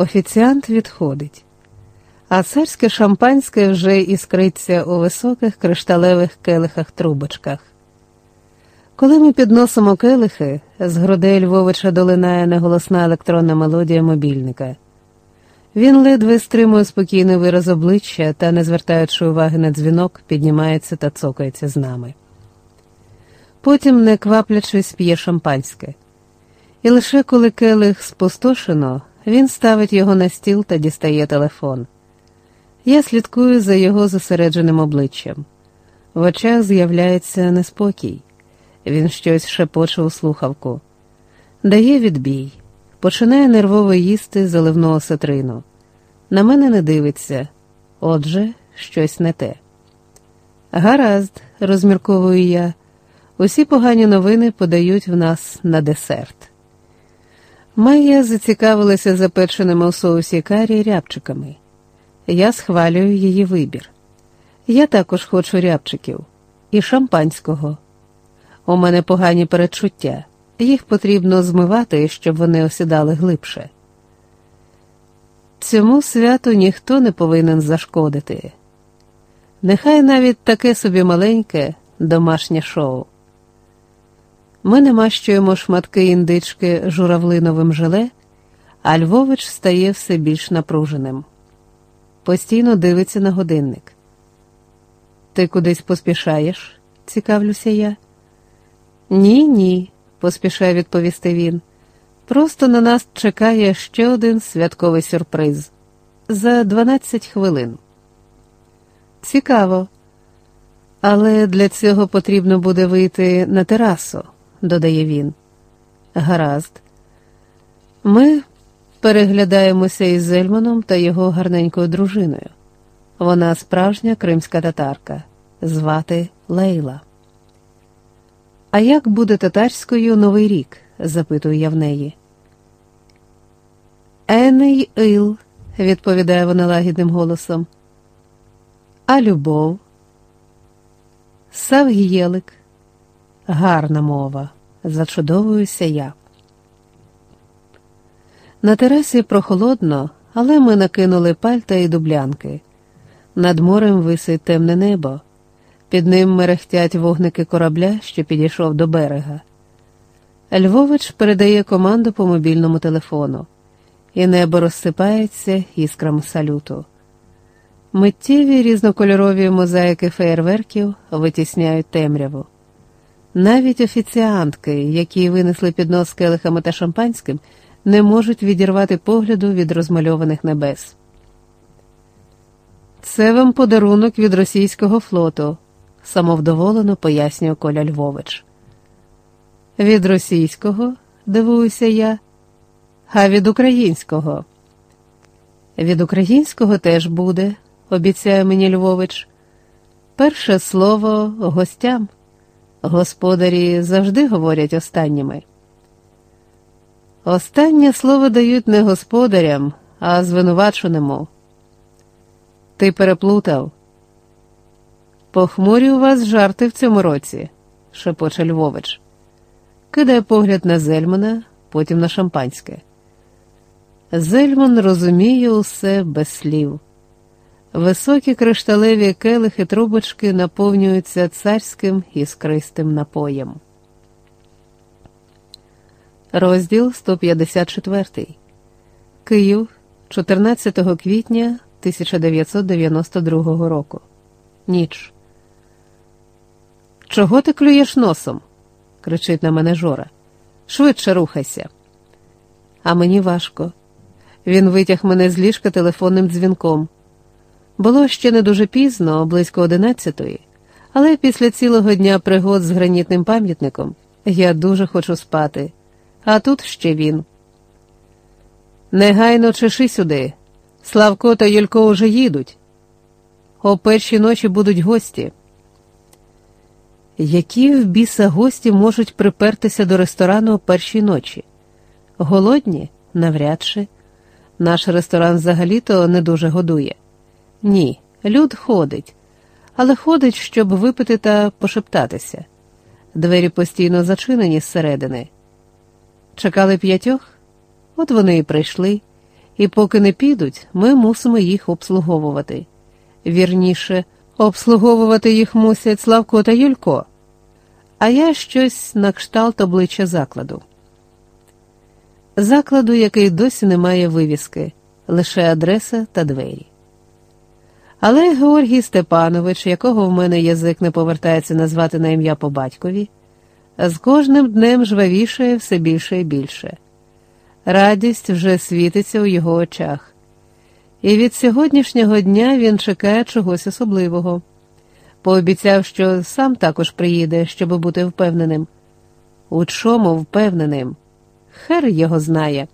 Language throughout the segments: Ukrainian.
Офіціант відходить, а царське шампанське вже іскриться у високих кришталевих келихах трубочках. Коли ми підносимо келихи, з грудей Львовича долинає неголосна електронна мелодія мобільника. Він ледве стримує спокійний вираз обличчя та, не звертаючи уваги на дзвінок, піднімається та цокається з нами. Потім, не кваплячись, п'є шампанське. І лише коли келих спустошено, він ставить його на стіл та дістає телефон. Я слідкую за його зосередженим обличчям. В очах з'являється неспокій. Він щось шепоче у слухавку, дає відбій, починає нервово їсти заливного сатрину. На мене не дивиться, отже, щось не те. Гаразд, розмірковую я, усі погані новини подають в нас на десерт. Майя зацікавилася запеченими у соусі карі рябчиками. Я схвалюю її вибір. Я також хочу рябчиків і шампанського. У мене погані передчуття, їх потрібно змивати, щоб вони осідали глибше. Цьому святу ніхто не повинен зашкодити. Нехай навіть таке собі маленьке домашнє шоу. Ми намащуємо шматки індички журавлиновим желе, а Львович стає все більш напруженим. Постійно дивиться на годинник. Ти кудись поспішаєш? цікавлюся я. Ні, ні, поспішає відповісти він. Просто на нас чекає ще один святковий сюрприз за 12 хвилин. Цікаво. Але для цього потрібно буде вийти на терасу, додає він. Гаразд. Ми переглядаємося із Зельманом та його гарненькою дружиною. Вона справжня кримська татарка, звати Лейла. А як буде татарською Новий рік? запитую я в неї. Еней ил, відповідає вона лагідним голосом. А любов? Савгієлик. Гарна мова. Зачудовуюся я. На терасі прохолодно, але ми накинули пальта і дублянки. Над морем висить темне небо. Під ним мерехтять вогники корабля, що підійшов до берега. Львович передає команду по мобільному телефону, і небо розсипається іскрам салюту. Миттєві різнокольорові мозаїки феєрверків витісняють темряву. Навіть офіціантки, які винесли піднос з келихами та шампанським, не можуть відірвати погляду від розмальованих небес. Це вам подарунок від російського флоту самовдоволено пояснює Коля Львович. Від російського, дивуюся я, а від українського. Від українського теж буде, обіцяє мені Львович. Перше слово гостям. Господарі завжди говорять останніми. Останнє слово дають не господарям, а звинуваченому. Ти переплутав. Похмурі у вас жарти в цьому році, шепоче Львович. Кидає погляд на Зельмана, потім на шампанське. Зельман розуміє усе без слів. Високі кришталеві келихи трубочки наповнюються царським іскристим напоєм. Розділ 154. Київ 14 квітня 1992 року. Ніч. Чого ти клюєш носом? кричить на мене Жора. Швидше рухайся. А мені важко. Він витяг мене з ліжка телефонним дзвінком. Було ще не дуже пізно, близько одинадцятої, але після цілого дня пригод з гранітним пам'ятником я дуже хочу спати. А тут ще він. Негайно чеши сюди. Славко та Юлько уже їдуть. О першій ночі будуть гості. Які в біса гості можуть припертися до ресторану о першій ночі? Голодні? Навряд чи. Наш ресторан взагалі-то не дуже годує. Ні, люд ходить, але ходить, щоб випити та пошептатися. Двері постійно зачинені зсередини. Чекали п'ятьох, от вони і прийшли, і поки не підуть, ми мусимо їх обслуговувати. Вірніше, обслуговувати їх мусять Славко та Юлько, а я щось на кшталт обличчя закладу. Закладу, який досі не має вивіски, лише адреса та двері. Але Георгій Степанович, якого в мене язик не повертається назвати на ім'я по батькові, з кожним днем жвавішає все більше і більше. Радість вже світиться у його очах. І від сьогоднішнього дня він чекає чогось особливого. Пообіцяв, що сам також приїде, щоб бути впевненим. У чому впевненим? Хер його знає.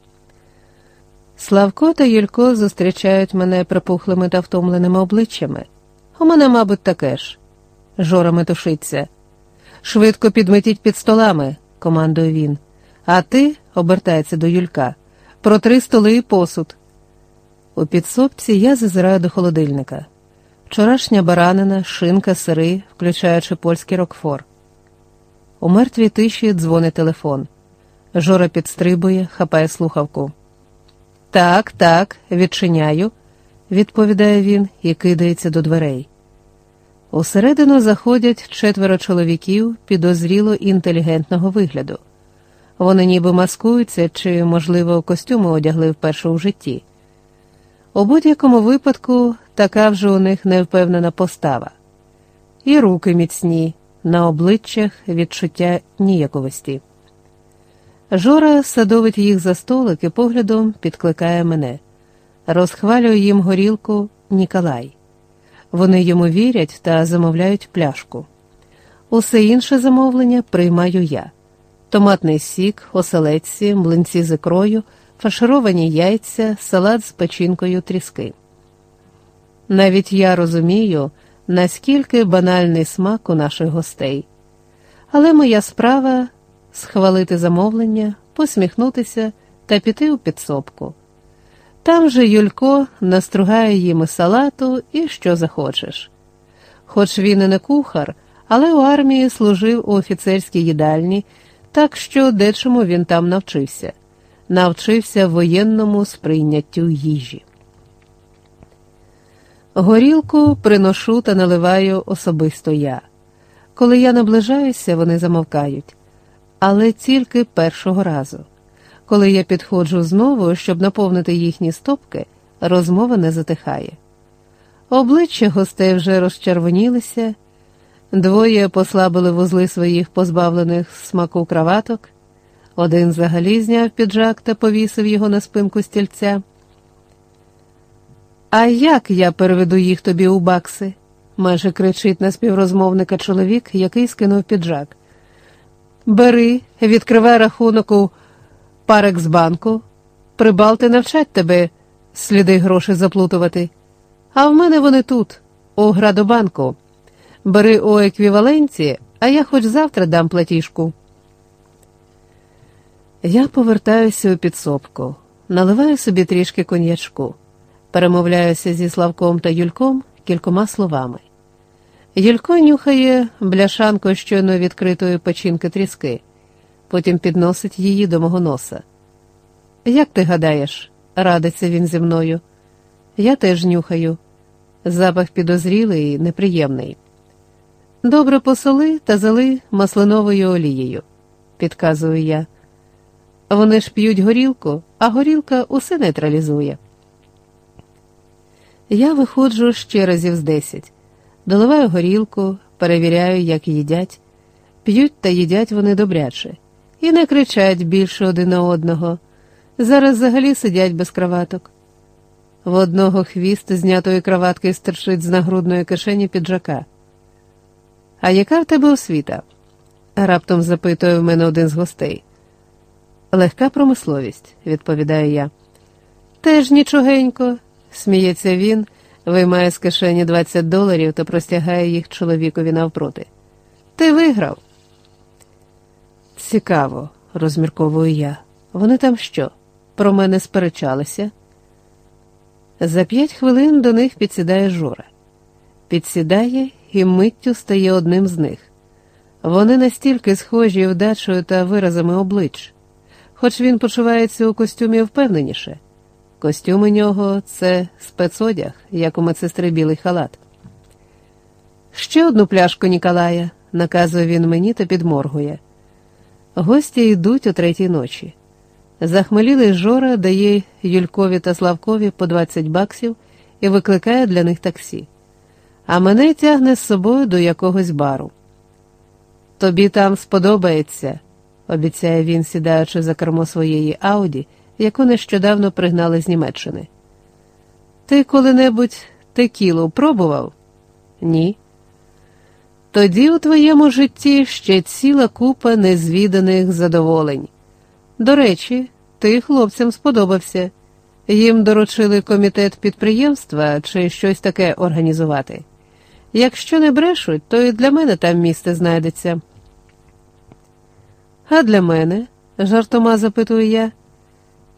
Славко та Юлько зустрічають мене припухлими та втомленими обличчями. У мене, мабуть, таке ж. Жора метушиться. Швидко підметіть під столами, командує він. А ти, обертається до Юлька, протри столи і посуд. У підсобці я зазираю до холодильника. Вчорашня баранина, шинка, сири, включаючи польський рокфор. У мертвій тиші дзвонить телефон. Жора підстрибує, хапає слухавку. Так, так, відчиняю, відповідає він і кидається до дверей. Усередину заходять четверо чоловіків підозріло інтелігентного вигляду. Вони ніби маскуються чи, можливо, костюми одягли вперше у житті. У будь-якому випадку така вже у них невпевнена постава, і руки міцні, на обличчях відчуття ніяковості. Жора садовить їх за столик і поглядом підкликає мене, розхвалює їм горілку Ніколай. Вони йому вірять та замовляють пляшку. Усе інше замовлення приймаю я: томатний сік, оселедці, млинці з ікрою, фаршировані яйця, салат з печінкою тріски. Навіть я розумію, наскільки банальний смак у наших гостей, але моя справа схвалити замовлення, посміхнутися та піти у підсобку. Там же Юлько настругає їм салату і що захочеш. Хоч він і не кухар, але у армії служив у офіцерській їдальні, так що дечому він там навчився, навчився воєнному сприйняттю їжі. Горілку приношу та наливаю особисто я. Коли я наближаюся, вони замовкають, але тільки першого разу. Коли я підходжу знову, щоб наповнити їхні стопки, розмова не затихає. Обличчя гостей вже розчервонілися, двоє послабили вузли своїх позбавлених смаку краваток, один взагалі зняв піджак та повісив його на спинку стільця. А як я переведу їх тобі у бакси? майже кричить на співрозмовника чоловік, який скинув піджак. Бери, відкривай рахунок у Парекс-банку, прибалти навчать тебе сліди грошей заплутувати. А в мене вони тут, у Градобанку. Бери у еквіваленті, а я хоч завтра дам платіжку. Я повертаюся у підсобку, наливаю собі трішки коньячку, перемовляюся зі Славком та Юльком кількома словами. Юлько нюхає бляшанку щойно відкритої печінки тріски потім підносить її до мого носа. Як ти гадаєш, радиться він зі мною. Я теж нюхаю. Запах підозрілий і неприємний. Добре посоли та зали маслиновою олією, підказую я. Вони ж п'ють горілку, а горілка усе нейтралізує. Я виходжу ще разів з десять, доливаю горілку, перевіряю, як їдять, п'ють та їдять вони добряче і не кричать більше один на одного. Зараз взагалі сидять без краваток. В одного хвіст знятої краватки стерчить з нагрудної кишені піджака. А яка в тебе освіта? раптом запитує в мене один з гостей. Легка промисловість, відповідаю я. Теж нічогенько, сміється він, виймає з кишені 20 доларів та простягає їх чоловікові навпроти. Ти виграв. Цікаво, розмірковую я. Вони там що? Про мене сперечалися? За п'ять хвилин до них підсідає Жора. Підсідає і миттю стає одним з них. Вони настільки схожі вдачею та виразами облич, хоч він почувається у костюмі впевненіше. Костюм у нього це спецодяг, як у медсестри білий халат. Ще одну пляшку Ніколая, наказує він мені та підморгує. Гості йдуть о третій ночі. Захмелілий Жора дає Юлькові та Славкові по 20 баксів і викликає для них таксі, а мене тягне з собою до якогось бару. Тобі там сподобається, обіцяє він, сідаючи за кермо своєї Ауді, яку нещодавно пригнали з Німеччини. Ти коли-небудь текілу пробував? Ні. Тоді у твоєму житті ще ціла купа незвіданих задоволень. До речі, ти хлопцям сподобався. Їм доручили комітет підприємства чи щось таке організувати. Якщо не брешуть, то і для мене там місце знайдеться. А для мене, жартома запитую я,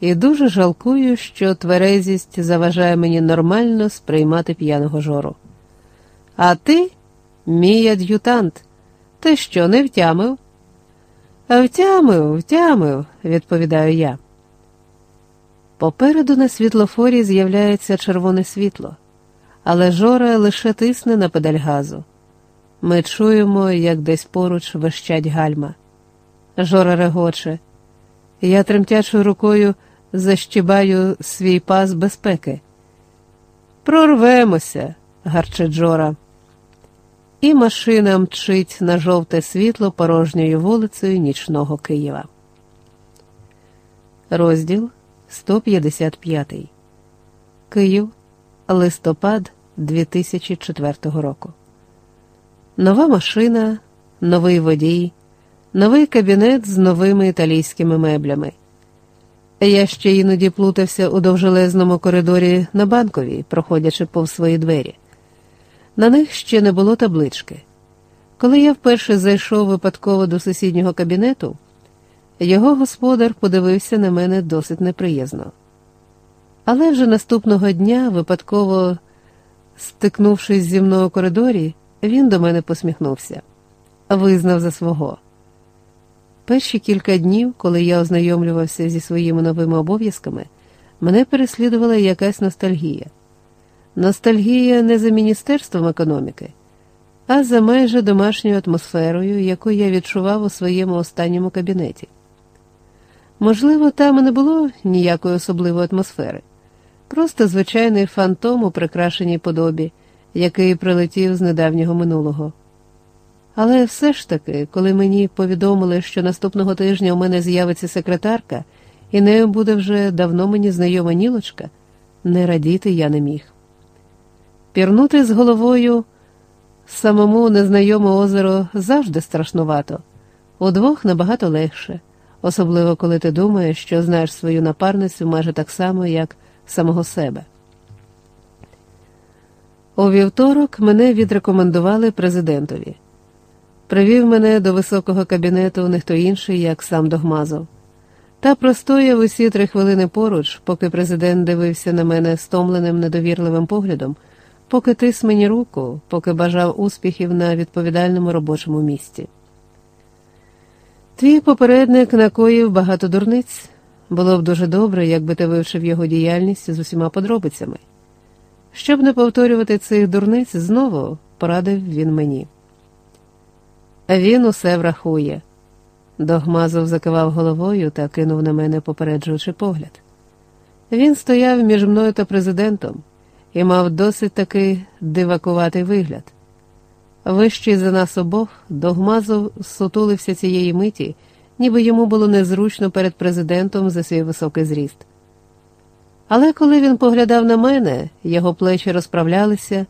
і дуже жалкую, що тверезість заважає мені нормально сприймати п'яного жору. А ти, мій ад'ютант, ти що, не втямив? Втямив, втямив, відповідаю я. Попереду на світлофорі з'являється червоне світло, але жора лише тисне на педаль газу. Ми чуємо, як десь поруч вищать гальма. Жора регоче. Я тремтячою рукою защібаю свій пас безпеки. Прорвемося, гарчить Жора. І машина мчить на жовте світло порожньою вулицею нічного Києва. Розділ 155. Київ, листопад 2004 року. Нова машина, новий водій, новий кабінет з новими італійськими меблями. Я ще іноді плутався у довжелезному коридорі на банковій, проходячи повз свої двері. На них ще не було таблички. Коли я вперше зайшов випадково до сусіднього кабінету, його господар подивився на мене досить неприязно. Але вже наступного дня, випадково стикнувшись зі мною у коридорі, він до мене посміхнувся, визнав за свого. Перші кілька днів, коли я ознайомлювався зі своїми новими обов'язками, мене переслідувала якась ностальгія. Ностальгія не за Міністерством економіки, а за майже домашньою атмосферою, яку я відчував у своєму останньому кабінеті. Можливо, там і не було ніякої особливої атмосфери, просто звичайний фантом у прикрашеній подобі, який прилетів з недавнього минулого. Але все ж таки, коли мені повідомили, що наступного тижня у мене з'явиться секретарка, і нею буде вже давно мені знайома нілочка, не радіти я не міг. Пірнути з головою самому незнайоме озеро завжди страшнувато, удвох набагато легше, особливо коли ти думаєш, що знаєш свою напарницю майже так само, як самого себе. У вівторок мене відрекомендували президентові. Привів мене до високого кабінету не хто інший, як сам Догмазов. Та простояв усі три хвилини поруч, поки президент дивився на мене стомленим недовірливим поглядом, поки тис мені руку, поки бажав успіхів на відповідальному робочому місці. Твій попередник накоїв багато дурниць. Було б дуже добре, якби ти вивчив його діяльність з усіма подробицями. Щоб не повторювати цих дурниць знову, порадив він мені. Він усе врахує. Догмазов закивав головою та кинув на мене попереджуючи погляд. Він стояв між мною та президентом і мав досить таки дивакуватий вигляд. Вищий за нас обох, Догмазов сутулився цієї миті, ніби йому було незручно перед президентом за свій високий зріст. Але коли він поглядав на мене, його плечі розправлялися,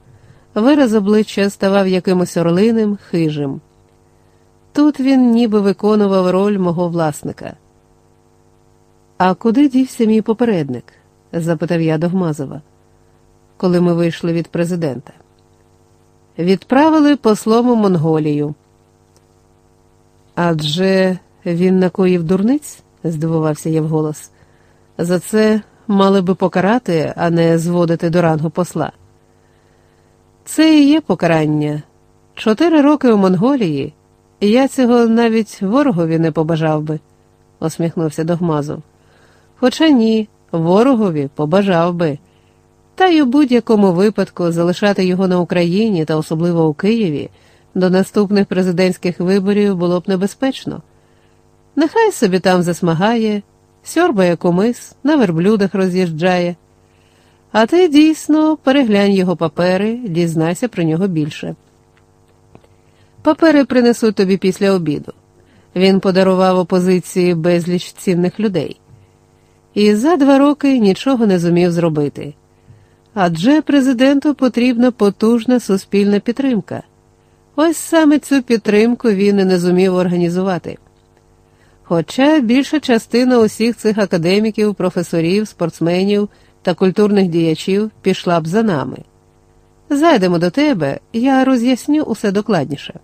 вираз обличчя ставав якимось орлиним, хижим. Тут він ніби виконував роль мого власника. А куди дівся мій попередник? запитав я Догмазова, коли ми вийшли від президента. Відправили послом у Монголію. Адже він накоїв дурниць, здивувався я вголос. За це мали би покарати, а не зводити до рангу посла. Це і є покарання. Чотири роки у Монголії. Я цього навіть ворогові не побажав би, осміхнувся Догмазов. Хоча ні, Ворогові побажав би. Та й у будь-якому випадку залишати його на Україні та особливо у Києві до наступних президентських виборів було б небезпечно. Нехай собі там засмагає, сьорбає комис, на верблюдах роз'їжджає. А ти дійсно переглянь його папери, дізнайся про нього більше. Папери принесуть тобі після обіду. Він подарував опозиції безліч цінних людей. І за два роки нічого не зумів зробити. Адже президенту потрібна потужна суспільна підтримка. Ось саме цю підтримку він і не зумів організувати. Хоча більша частина усіх цих академіків, професорів, спортсменів та культурних діячів пішла б за нами. Зайдемо до тебе, я роз'ясню усе докладніше.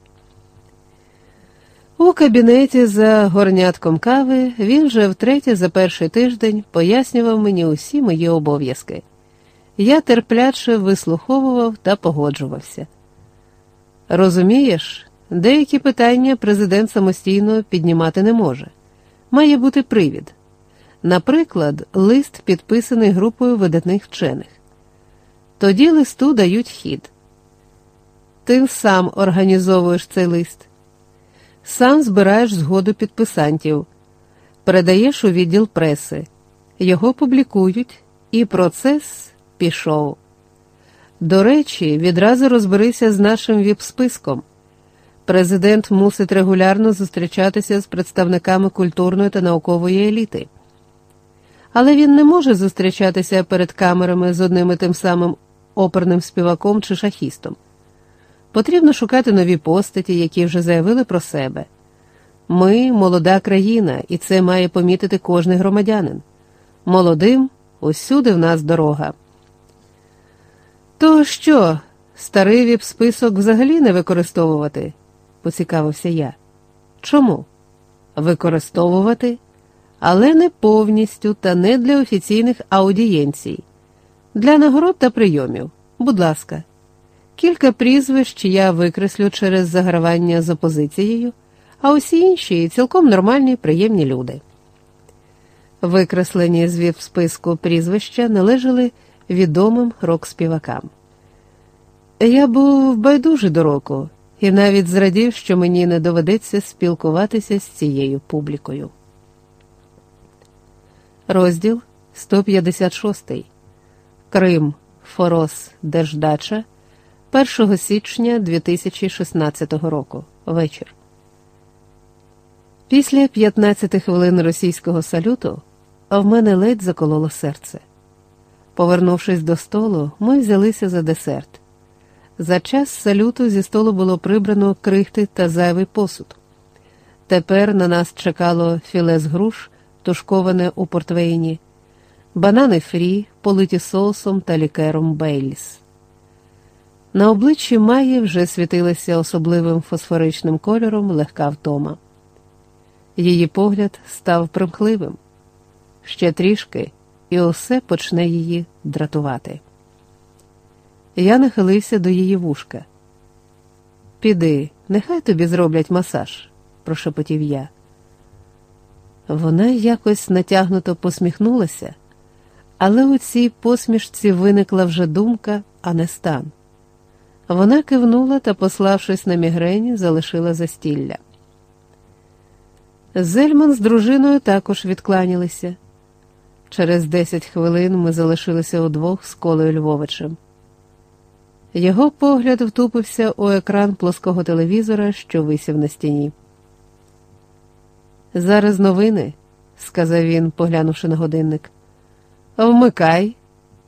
У кабінеті за горнятком кави він вже втретє за перший тиждень пояснював мені усі мої обов'язки. Я терпляче вислуховував та погоджувався. Розумієш, деякі питання президент самостійно піднімати не може. Має бути привід. Наприклад, лист підписаний групою видатних вчених. Тоді листу дають хід. Ти сам організовуєш цей лист, сам збираєш згоду підписантів, передаєш у відділ преси, його публікують, і процес пішов. До речі, відразу розберися з нашим віп-списком. Президент мусить регулярно зустрічатися з представниками культурної та наукової еліти. Але він не може зустрічатися перед камерами з одним і тим самим оперним співаком чи шахістом. Потрібно шукати нові постаті, які вже заявили про себе. Ми молода країна, і це має помітити кожний громадянин. Молодим усюди в нас дорога. То що, старий віп-список взагалі не використовувати? поцікавився я. Чому? Використовувати, але не повністю та не для офіційних аудієнцій, для нагород та прийомів. Будь ласка, кілька прізвищ я викреслю через загравання з опозицією, а усі інші цілком нормальні, приємні люди. Викреслені з віп-списку прізвища належали відомим рок-співакам. Я був байдужий до року і навіть зрадів, що мені не доведеться спілкуватися з цією публікою. Розділ 156. Крим Форос Держдача 1 січня 2016 року. Вечір. Після 15 хвилин російського салюту в мене ледь закололо серце. Повернувшись до столу, ми взялися за десерт. За час салюту зі столу було прибрано крихти та зайвий посуд. Тепер на нас чекало філе з груш, тушковане у портвейні, банани фрі, политі соусом та лікером Бейліс. На обличчі Маї вже світилася особливим фосфоричним кольором легка втома. Її погляд став примхливим. Ще трішки і усе почне її дратувати. Я нахилився до її вушка. Піди, нехай тобі зроблять масаж, прошепотів я. Вона якось натягнуто посміхнулася, але у цій посмішці виникла вже думка, а не стан. Вона кивнула та, пославшись на мігрені, залишила застілля. Зельман з дружиною також відкланялися. Через десять хвилин ми залишилися удвох з Колею Львовичем. Його погляд втупився у екран плоского телевізора, що висів на стіні. Зараз новини, сказав він, поглянувши на годинник. Вмикай,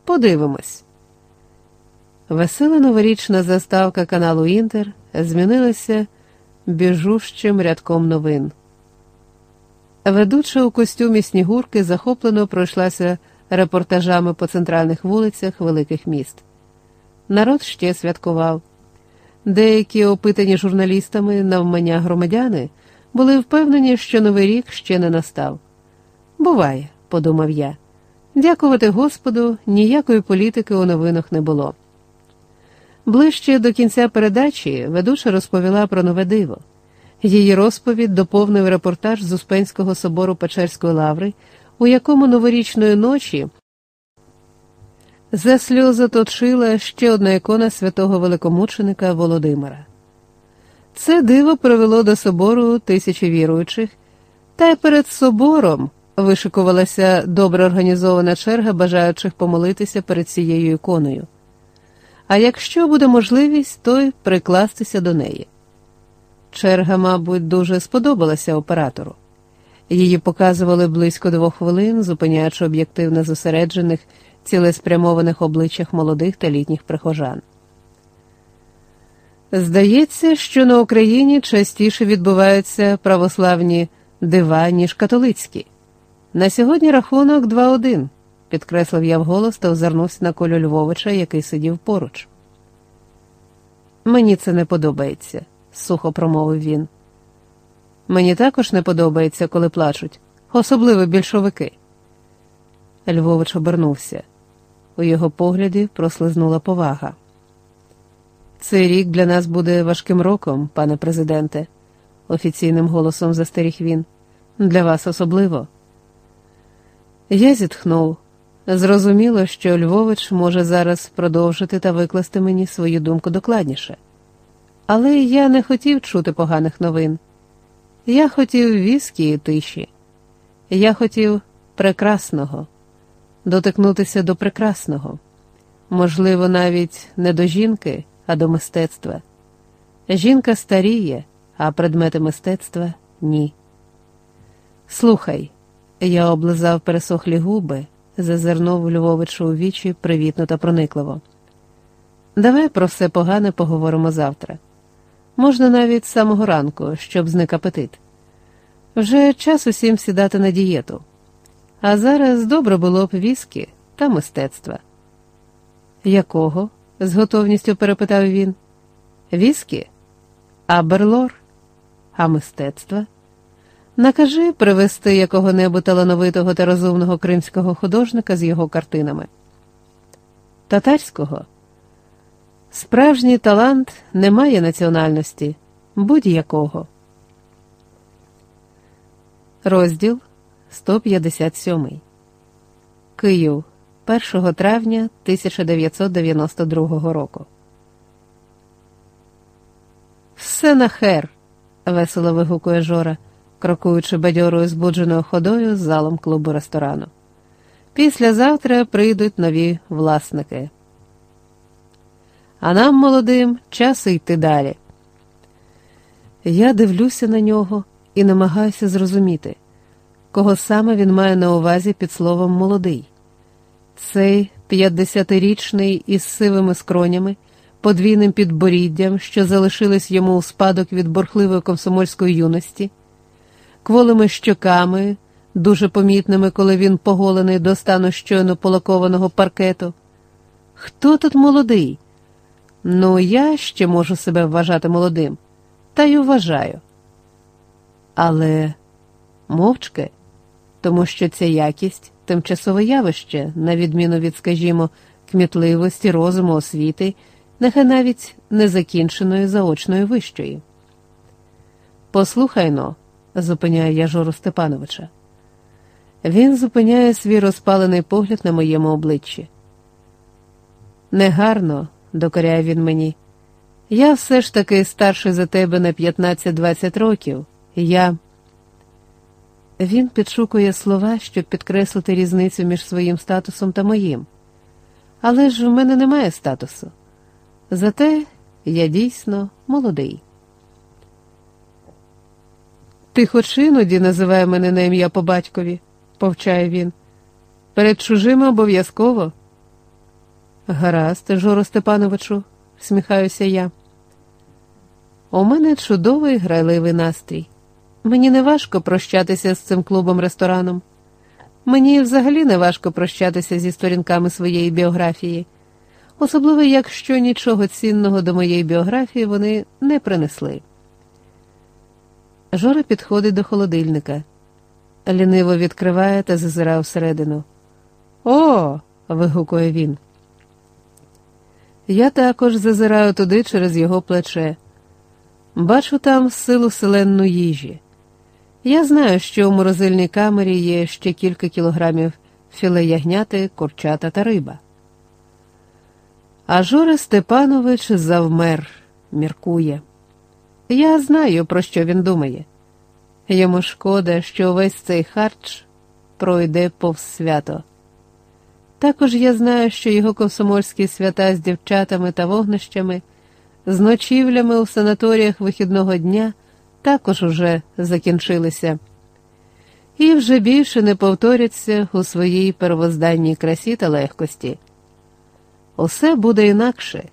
подивимось. Весела новорічна заставка каналу Інтер змінилася біжущим рядком новин. Ведуча у костюмі снігурки захоплено пройшлася репортажами по центральних вулицях великих міст. Народ ще святкував. Деякі опитані журналістами навмання громадяни були впевнені, що новий рік ще не настав. Буває, подумав я. Дякувати Господу, ніякої політики у новинах не було. Ближче до кінця передачі ведуча розповіла про нове диво. Її розповідь доповнив репортаж з Успенського собору Печерської лаври, у якому новорічної ночі за сльози точила ще одна ікона святого великомученика Володимира. Це диво привело до собору тисячі віруючих, та й перед собором вишикувалася добре організована черга бажаючих помолитися перед цією іконою. А якщо буде можливість, то й прикластися до неї. Черга, мабуть, дуже сподобалася оператору. Її показували близько двох хвилин, зупиняючи об'єктив на зосереджених, цілеспрямованих обличчях молодих та літніх прихожан. Здається, що на Україні частіше відбуваються православні дива, ніж католицькі. На сьогодні рахунок 2-1, підкреслив я вголос та озирнувся на Колю Львовича, який сидів поруч. Мені це не подобається, сухо промовив він. Мені також не подобається, коли плачуть, особливо більшовики. Львович обернувся. У його погляді прослизнула повага. Цей рік для нас буде важким роком, пане президенте, офіційним голосом застеріг він. Для вас особливо. Я зітхнув. Зрозуміло, що Львович може зараз продовжити та викласти мені свою думку докладніше. Але я не хотів чути поганих новин. Я хотів віскі і тиші. Я хотів прекрасного, дотикнутися до прекрасного, можливо, навіть не до жінки, а до мистецтва. Жінка старіє, а предмети мистецтва ні. Слухай, я облизав пересохлі губи, зазирнув Львовичу у вічі привітно та проникливо. Давай про все погане поговоримо завтра. Можна навіть з самого ранку, щоб зник апетит. Вже час усім сідати на дієту. А зараз добре було б віскі та мистецтва. Якого? з готовністю перепитав він. Віскі? А берлор? А мистецтва? Накажи привезти якого-небудь талановитого та розумного кримського художника з його картинами. Татарського. Справжній талант не має національності, будь-якого. Розділ 157 Київ 1 травня 1992 року. Все на хер. весело вигукує Жора, крокуючи бадьорою збудженою ходою з залом клубу ресторану. Післязавтра прийдуть нові власники а нам, молодим, час йти далі. Я дивлюся на нього і намагаюся зрозуміти, кого саме він має на увазі під словом молодий. Цей п'ятдесятирічний із сивими скронями, подвійним підборіддям, що залишились йому у спадок від борхливої комсомольської юності, кволими щоками, дуже помітними, коли він поголений до стану щойно полакованого паркету. Хто тут молодий? Ну, я ще можу себе вважати молодим, та й вважаю. Але мовчки, тому що ця якість тимчасове явище, на відміну від, скажімо, кмітливості, розуму, освіти, нехай навіть незакінченої заочної вищої. Послухай но, зупиняє я Жору Степановича. Він зупиняє свій розпалений погляд на моєму обличчі. Негарно докоряє він мені. Я все ж таки старший за тебе на 15-20 років. Я. Він підшукує слова, щоб підкреслити різницю між своїм статусом та моїм. Але ж в мене немає статусу. Зате я дійсно молодий. Ти хоч іноді називай мене на ім'я по батькові, повчає він. Перед чужими обов'язково. Гаразд, Жоро Степановичу, всміхаюся я. У мене чудовий грайливий настрій. Мені не важко прощатися з цим клубом рестораном. Мені взагалі не важко прощатися зі сторінками своєї біографії, особливо якщо нічого цінного до моєї біографії вони не принесли. Жора підходить до холодильника, ліниво відкриває та зазирає всередину. О! вигукує він. Я також зазираю туди через його плече. Бачу там силу селенну їжі. Я знаю, що у морозильній камері є ще кілька кілограмів філе ягняти, курчата та риба. А Жора Степанович завмер, міркує. Я знаю, про що він думає. Йому шкода, що весь цей харч пройде повз свято. Також я знаю, що його комсомольські свята з дівчатами та вогнищами, з ночівлями у санаторіях вихідного дня також уже закінчилися, і вже більше не повторяться у своїй первозданній красі та легкості. Усе буде інакше,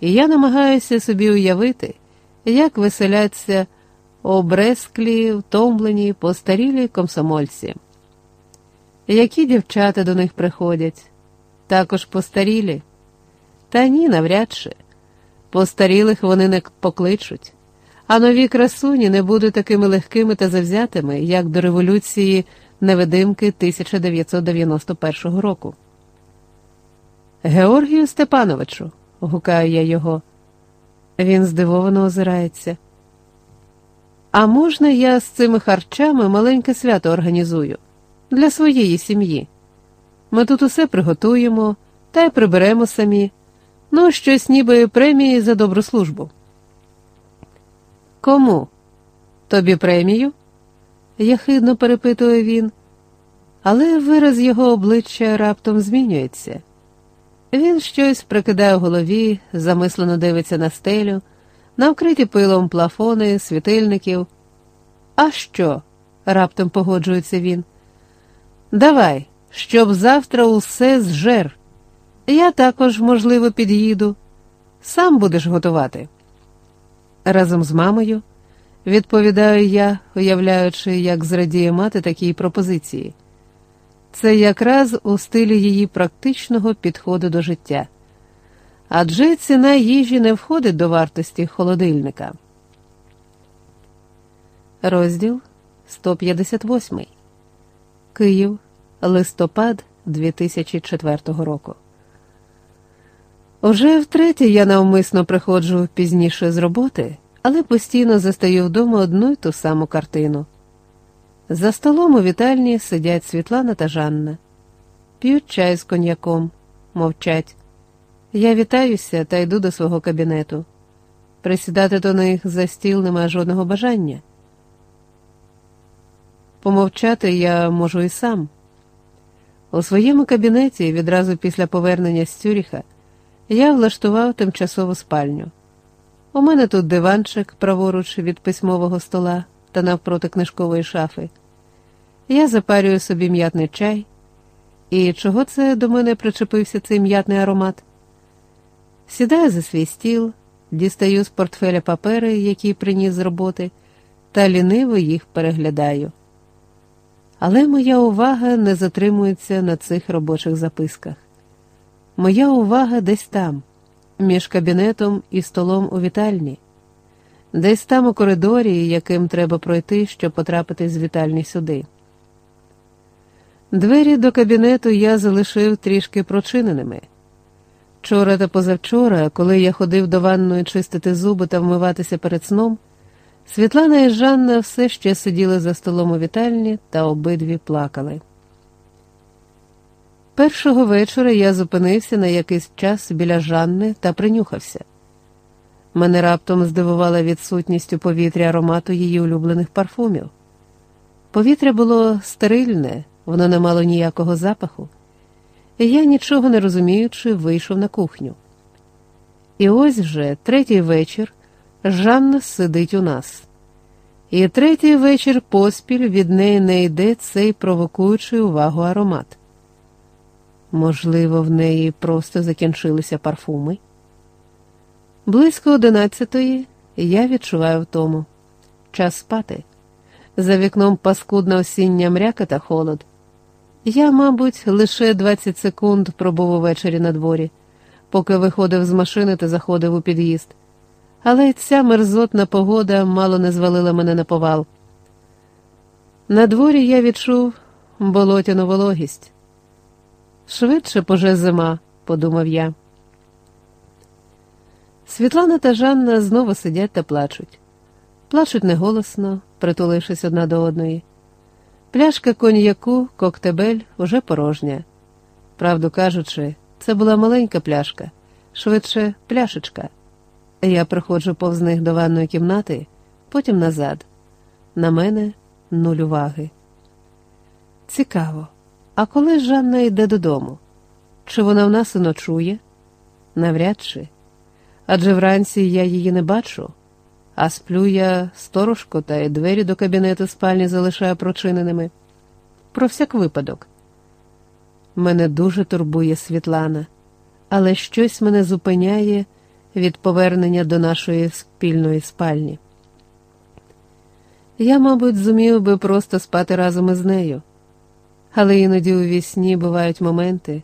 і я намагаюся собі уявити, як веселяться обресклі, втомлені, постарілі комсомольці. Які дівчата до них приходять, також постарілі? Та ні, навряд чи. Постарілих вони не покличуть, а нові красуні не будуть такими легкими та завзятими, як до революції невидимки 1991 року. Георгію Степановичу, гукаю я його. Він здивовано озирається. А можна я з цими харчами маленьке свято організую для своєї сім'ї? Ми тут усе приготуємо та й приберемо самі. Ну, щось ніби премії за добру службу. Кому? Тобі премію? яхидно перепитує він, але вираз його обличчя раптом змінюється. Він щось прикидає в голові, замислено дивиться на стелю, на вкриті пилом плафони, світильників. А що? раптом погоджується він. Давай, щоб завтра усе зжер. Я також, можливо, під'їду. Сам будеш готувати. Разом з мамою, відповідаю я, уявляючи, як зрадіє мати такій пропозиції. Це якраз у стилі її практичного підходу до життя. Адже ціна їжі не входить до вартості холодильника. Розділ 158 Київ, листопад 2004 року. Уже втретє я навмисно приходжу пізніше з роботи, але постійно застаю вдома одну й ту саму картину. За столом у вітальні сидять Світлана та Жанна, п'ють чай з коньяком, мовчать. Я вітаюся та йду до свого кабінету. Присідати до них за стіл немає жодного бажання. Помовчати я можу і сам. У своєму кабінеті відразу після повернення з Цюріха я влаштував тимчасову спальню. У мене тут диванчик праворуч від письмового стола та навпроти книжкової шафи. Я запарюю собі м'ятний чай. І чого це до мене причепився цей м'ятний аромат? Сідаю за свій стіл, дістаю з портфеля папери, які приніс з роботи, та ліниво їх переглядаю. Але моя увага не затримується на цих робочих записках. Моя увага десь там, між кабінетом і столом у вітальні, десь там у коридорі, яким треба пройти, щоб потрапити з вітальні сюди. Двері до кабінету я залишив трішки прочиненими. Вчора та позавчора, коли я ходив до ванної чистити зуби та вмиватися перед сном, Світлана і Жанна все ще сиділи за столом у вітальні та обидві плакали. Першого вечора я зупинився на якийсь час біля Жанни та принюхався. Мене раптом здивувала відсутність у повітрі аромату її улюблених парфумів. Повітря було стерильне, воно не мало ніякого запаху, і я, нічого не розуміючи, вийшов на кухню. І ось вже третій вечір Жанна сидить у нас. І третій вечір поспіль від неї не йде цей провокуючий увагу аромат. Можливо, в неї просто закінчилися парфуми. Близько одинадцятої я відчуваю втому. Час спати. За вікном паскудна осіння мряка та холод. Я, мабуть, лише 20 секунд пробув увечері на дворі, поки виходив з машини та заходив у під'їзд. Але й ця мерзотна погода мало не звалила мене на повал. На дворі я відчув болотяну вологість. Швидше поже зима, подумав я. Світлана та Жанна знову сидять та плачуть. плачуть неголосно, притулившись одна до одної. Пляшка коньяку, коктебель уже порожня. Правду кажучи, це була маленька пляшка, швидше пляшечка. Я приходжу повз них до ванної кімнати, потім назад. На мене нуль уваги. Цікаво. А коли Жанна йде додому? Чи вона в нас і ночує? Навряд чи. Адже вранці я її не бачу, а сплю я сторожко та й двері до кабінету спальні залишаю прочиненими. Про всяк випадок. Мене дуже турбує Світлана, але щось мене зупиняє від повернення до нашої спільної спальні. Я, мабуть, зумів би просто спати разом із нею, але іноді у вісні бувають моменти,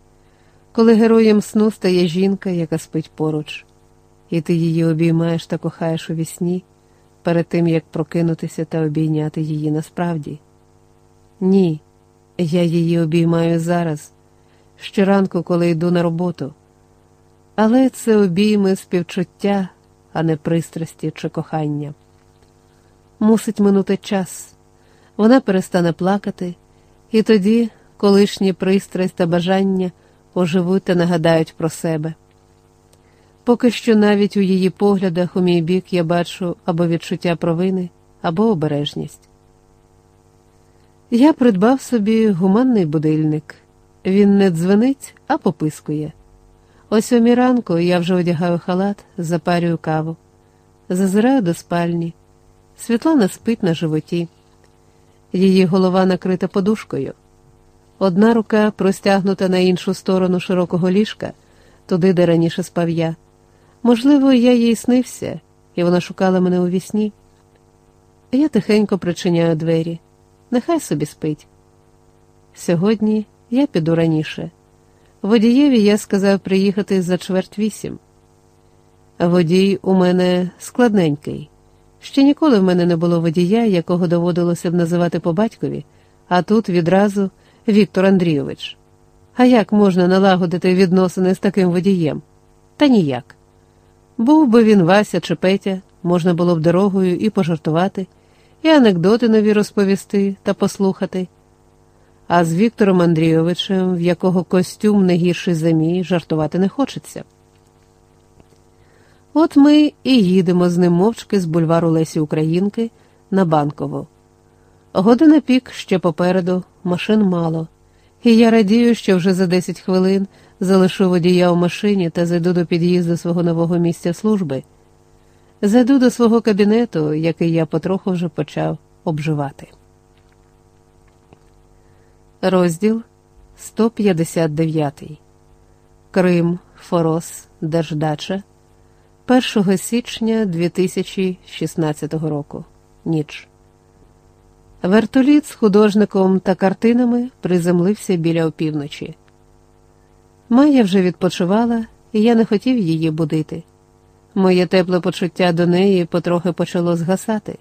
коли героєм сну стає жінка, яка спить поруч, і ти її обіймаєш та кохаєш у вісні, перед тим як прокинутися та обійняти її насправді. Ні, я її обіймаю зараз, щоранку, коли йду на роботу. Але це обійми співчуття, а не пристрасті чи кохання. Мусить минути час, вона перестане плакати, і тоді колишні пристрасть та бажання оживуть та нагадають про себе. Поки що навіть у її поглядах у мій бік я бачу або відчуття провини, або обережність. Я придбав собі гуманний будильник. Він не дзвенить, а попискує. О сьомій ранку я вже одягаю халат, запарюю каву, зазираю до спальні. Світлана спить на животі, її голова накрита подушкою. Одна рука простягнута на іншу сторону широкого ліжка, туди, де раніше спав я. Можливо, я їй снився, і вона шукала мене у вісні. Я тихенько причиняю двері. Нехай собі спить. Сьогодні я піду раніше. Водієві я сказав приїхати за чверть вісім. Водій у мене складненький. Ще ніколи в мене не було водія, якого доводилося б називати по батькові, а тут відразу Віктор Андрійович. А як можна налагодити відносини з таким водієм? Та ніяк. Був би він Вася чи Петя, можна було б дорогою і пожартувати, і анекдоти нові розповісти та послухати. А з Віктором Андрійовичем, в якого костюм не гірший за мій, жартувати не хочеться. От ми і їдемо з ним мовчки з бульвару Лесі Українки на Банкову. Година пік ще попереду, машин мало, і я радію, що вже за 10 хвилин залишу водія у машині та зайду до під'їзду свого нового місця служби. Зайду до свого кабінету, який я потроху вже почав обживати. Розділ 159 Крим, Форос, Держдача 1 січня 2016 року. Ніч. Вертоліт з художником та картинами приземлився біля опівночі. Майя вже відпочивала, і я не хотів її будити. Моє тепле почуття до неї потрохи почало згасати.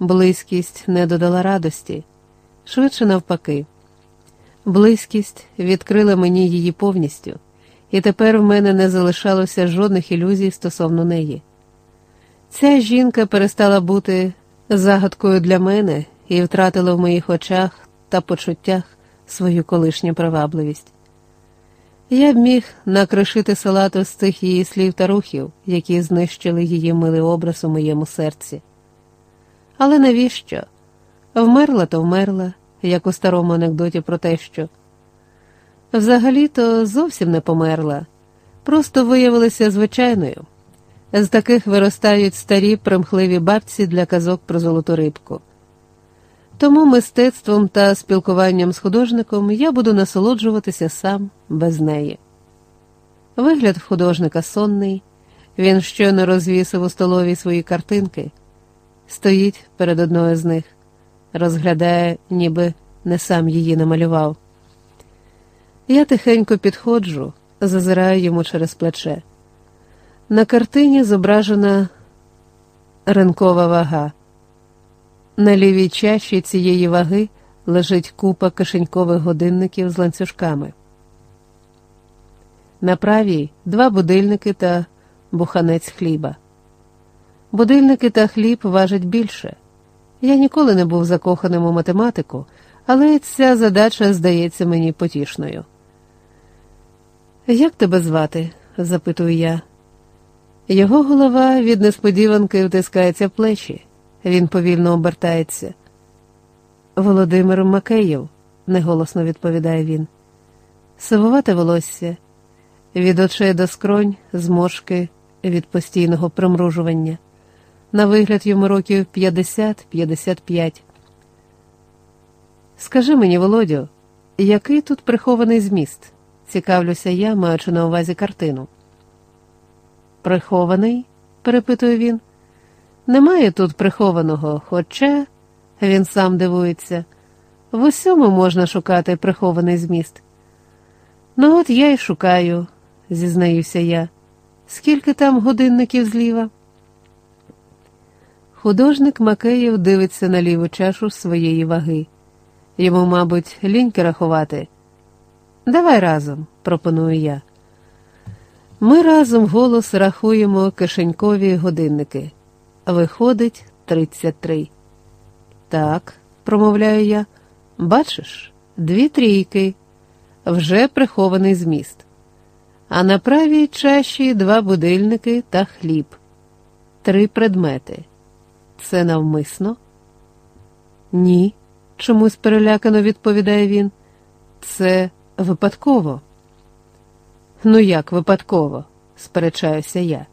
Близькість не додала радості, швидше навпаки. Близькість відкрила мені її повністю, і тепер в мене не залишалося жодних ілюзій стосовно неї. Ця жінка перестала бути загадкою для мене і втратила в моїх очах та почуттях свою колишню привабливість. Я б міг накришити салату з цих її слів та рухів, які знищили її милий образ у моєму серці. Але навіщо? Вмерла то вмерла, як у старому анекдоті про те, що взагалі-то зовсім не померла, просто виявилася звичайною. З таких виростають старі примхливі бабці для казок про золоту рибку. Тому мистецтвом та спілкуванням з художником я буду насолоджуватися сам без неї. Вигляд художника сонний, він щойно розвісив у столовій свої картинки, стоїть перед одною з них, розглядає, ніби не сам її намалював. Я тихенько підходжу, зазираю йому через плече. На картині зображена ринкова вага. На лівій чаші цієї ваги лежить купа кишенькових годинників з ланцюжками. На правій два будильники та буханець хліба. Будильники та хліб важать більше. Я ніколи не був закоханим у математику, але ця задача здається мені потішною. Як тебе звати? запитую я. Його голова від несподіванки втискається в плечі. Він повільно обертається. Володимир Макеєв, неголосно відповідає він. Сивувате волосся, від очей до скронь, зморшки від постійного примружування. На вигляд йому років 50-55. Скажи мені, Володю, який тут прихований зміст? Цікавлюся я, маючи на увазі картину. Прихований? перепитує він. Немає тут прихованого, хоча він сам дивується. В усьому можна шукати прихований зміст. Ну, от я й шукаю, зізнаюся я. Скільки там годинників зліва? Художник Макеєв дивиться на ліву чашу своєї ваги. Йому, мабуть, ліньки рахувати. Давай разом, пропоную я. Ми разом голос рахуємо кишенькові годинники. Виходить 33. Так, промовляю я. Бачиш, дві трійки, вже прихований зміст. А на правій чаші два будильники та хліб, три предмети. Це навмисно? Ні, чомусь перелякано відповідає він. Це випадково. Ну, як випадково, сперечаюся я.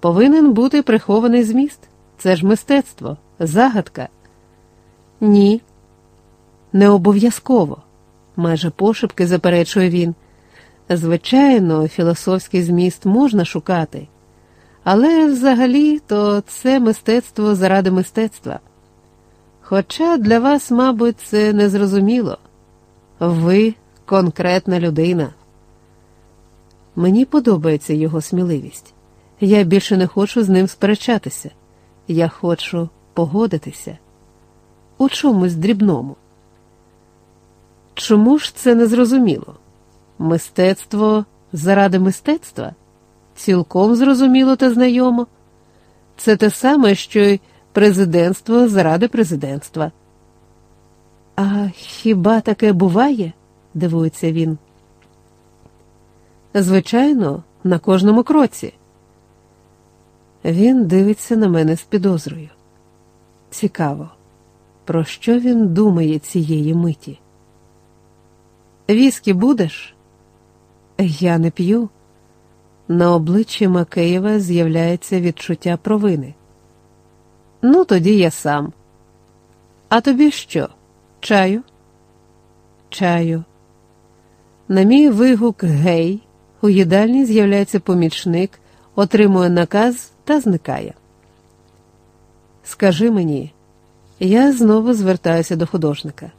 Повинен бути прихований зміст. Це ж мистецтво, загадка. Ні, не обов'язково, майже пошепки заперечує він. Звичайно, філософський зміст можна шукати, але взагалі то це мистецтво заради мистецтва. Хоча для вас, мабуть, це незрозуміло. Ви конкретна людина. Мені подобається його сміливість. Я більше не хочу з ним сперечатися. Я хочу погодитися у чомусь дрібному. Чому ж це незрозуміло? Мистецтво заради мистецтва? Цілком зрозуміло та знайомо. Це те саме, що й президентство заради президентства. А хіба таке буває? дивується він. Звичайно, на кожному кроці. Він дивиться на мене з підозрою. Цікаво, про що він думає цієї миті? Віскі будеш? Я не п'ю. На обличчі Макеєва з'являється відчуття провини. Ну, тоді я сам. А тобі що? Чаю? Чаю. На мій вигук гей, у їдальні з'являється помічник, отримує наказ та зникає. Скажи мені, я знову звертаюся до художника.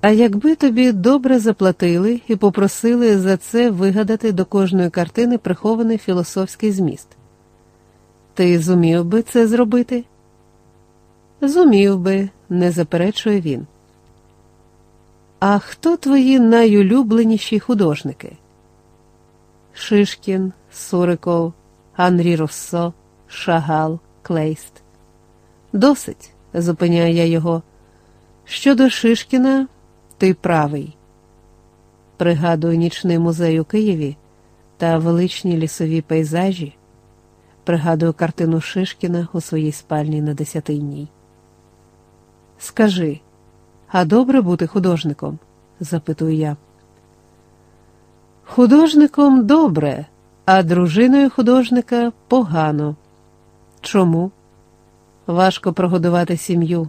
А якби тобі добре заплатили і попросили за це вигадати до кожної картини прихований філософський зміст, ти зумів би це зробити? Зумів би, не заперечує він. А хто твої найулюбленіші художники? Шишкін, Суриков, Анрі Руссо, Шагал, Клейст. Досить, зупиняю я його. Щодо Шишкіна, ти правий. Пригадую нічний музей у Києві та величні лісові пейзажі. Пригадую картину Шишкіна у своїй спальні на десятинній. Скажи, а добре бути художником? запитую я. Художником добре, а дружиною художника погано. Чому? Важко прогодувати сім'ю,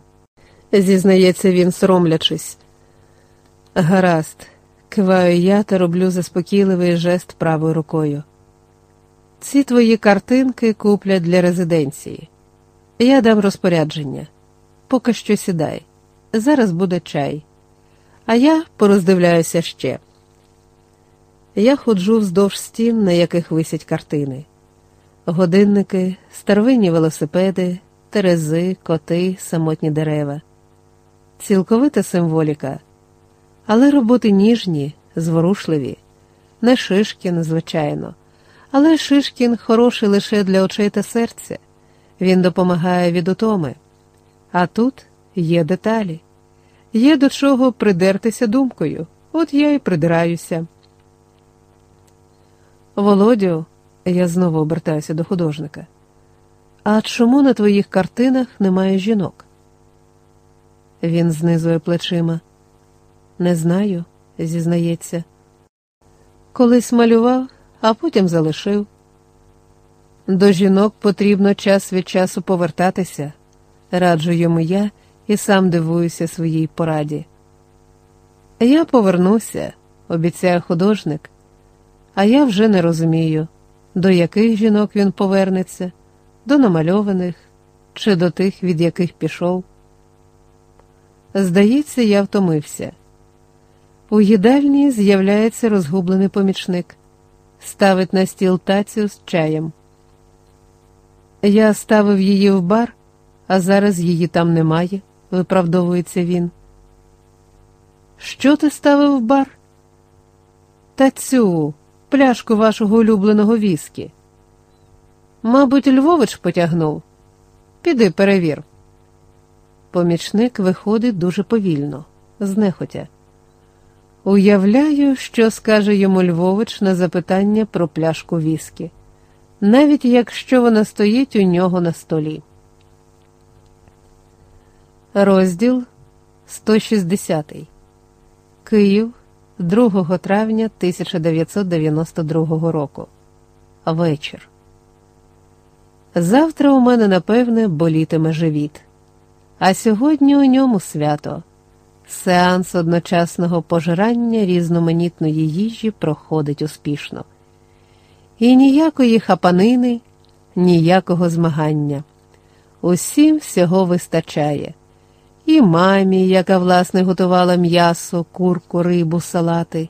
зізнається він, соромлячись. Гаразд, киваю я та роблю заспокійливий жест правою рукою. Ці твої картинки куплять для резиденції. Я дам розпорядження. Поки що сідай. Зараз буде чай. А я пороздивляюся ще. Я ходжу вздовж стін, на яких висять картини, годинники, старовинні велосипеди, терези, коти, самотні дерева, цілковита символіка, але роботи ніжні, зворушливі, не Шишкін, звичайно, але Шишкін хороший лише для очей та серця. Він допомагає від утоми. А тут є деталі, є до чого придертися думкою. От я і придираюся. Володю, я знову обертаюся до художника. А чому на твоїх картинах немає жінок? Він знизує плечима. Не знаю, зізнається. Колись малював, а потім залишив. До жінок потрібно час від часу повертатися, раджу йому я і сам дивуюся своїй пораді. Я повернуся, обіцяє художник, а я вже не розумію, до яких жінок він повернеться, до намальованих чи до тих, від яких пішов. Здається, я втомився. У їдальні з'являється розгублений помічник, ставить на стіл тацю з чаєм. Я ставив її в бар, а зараз її там немає, виправдовується він. Що ти ставив в бар? Та цю пляшку вашого улюбленого віскі. Мабуть, Львович потягнув. Піди перевір. Помічник виходить дуже повільно, знехотя. Уявляю, що скаже йому Львович на запитання про пляшку віскі, навіть якщо вона стоїть у нього на столі. Розділ 160 Київ 2 травня 1992 року. Вечір. Завтра у мене, напевне, болітиме живіт, а сьогодні у ньому свято. Сеанс одночасного пожирання різноманітної їжі проходить успішно. І ніякої хапанини, ніякого змагання. Усім всього вистачає. І мамі, яка власне готувала м'ясо, курку, рибу, салати,